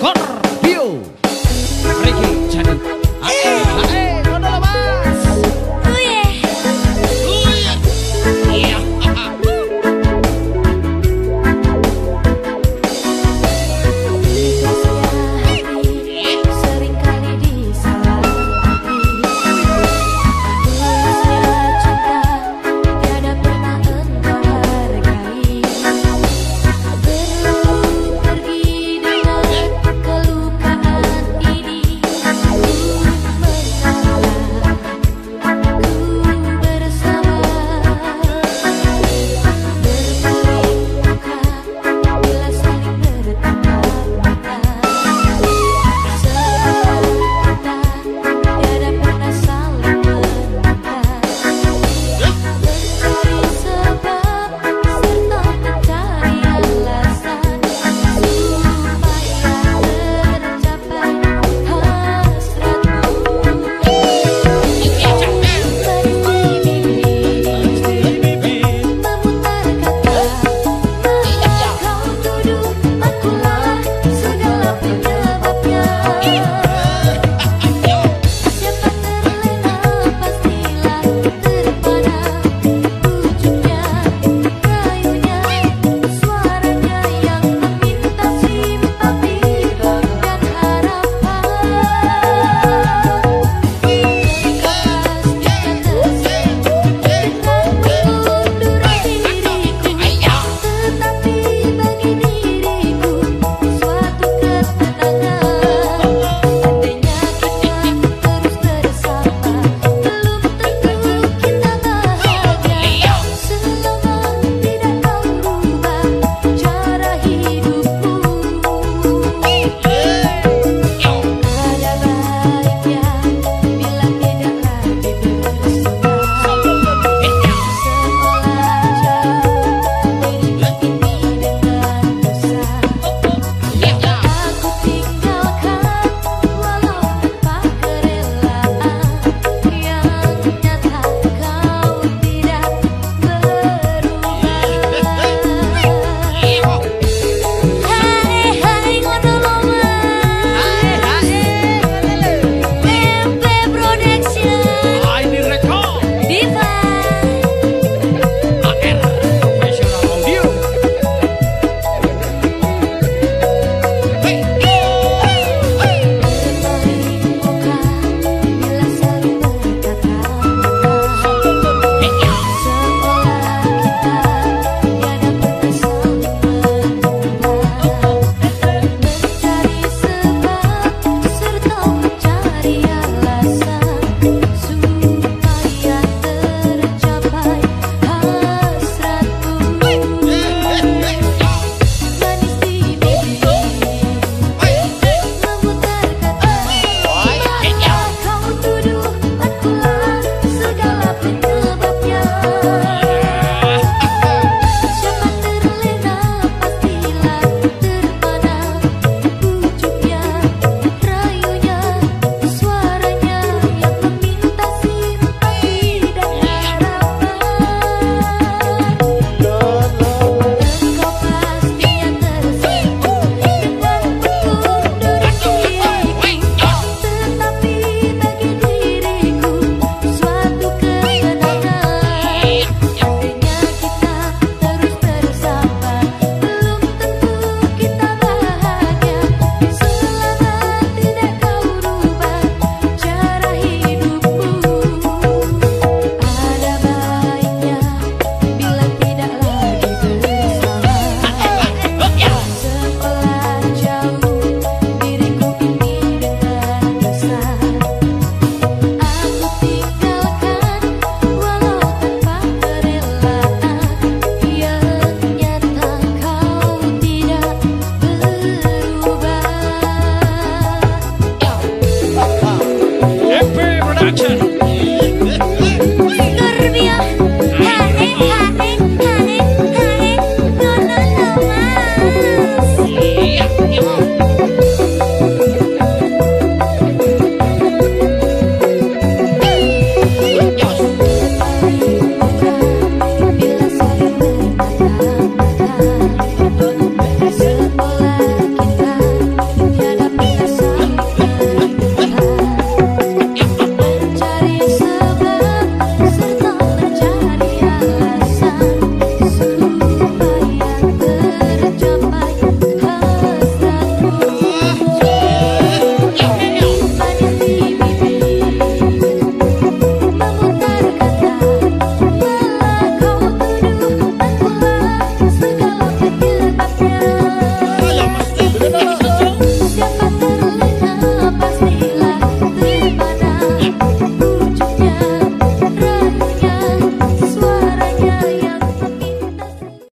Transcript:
Scorpio. 브레이킹 차는 아예 아예 Remember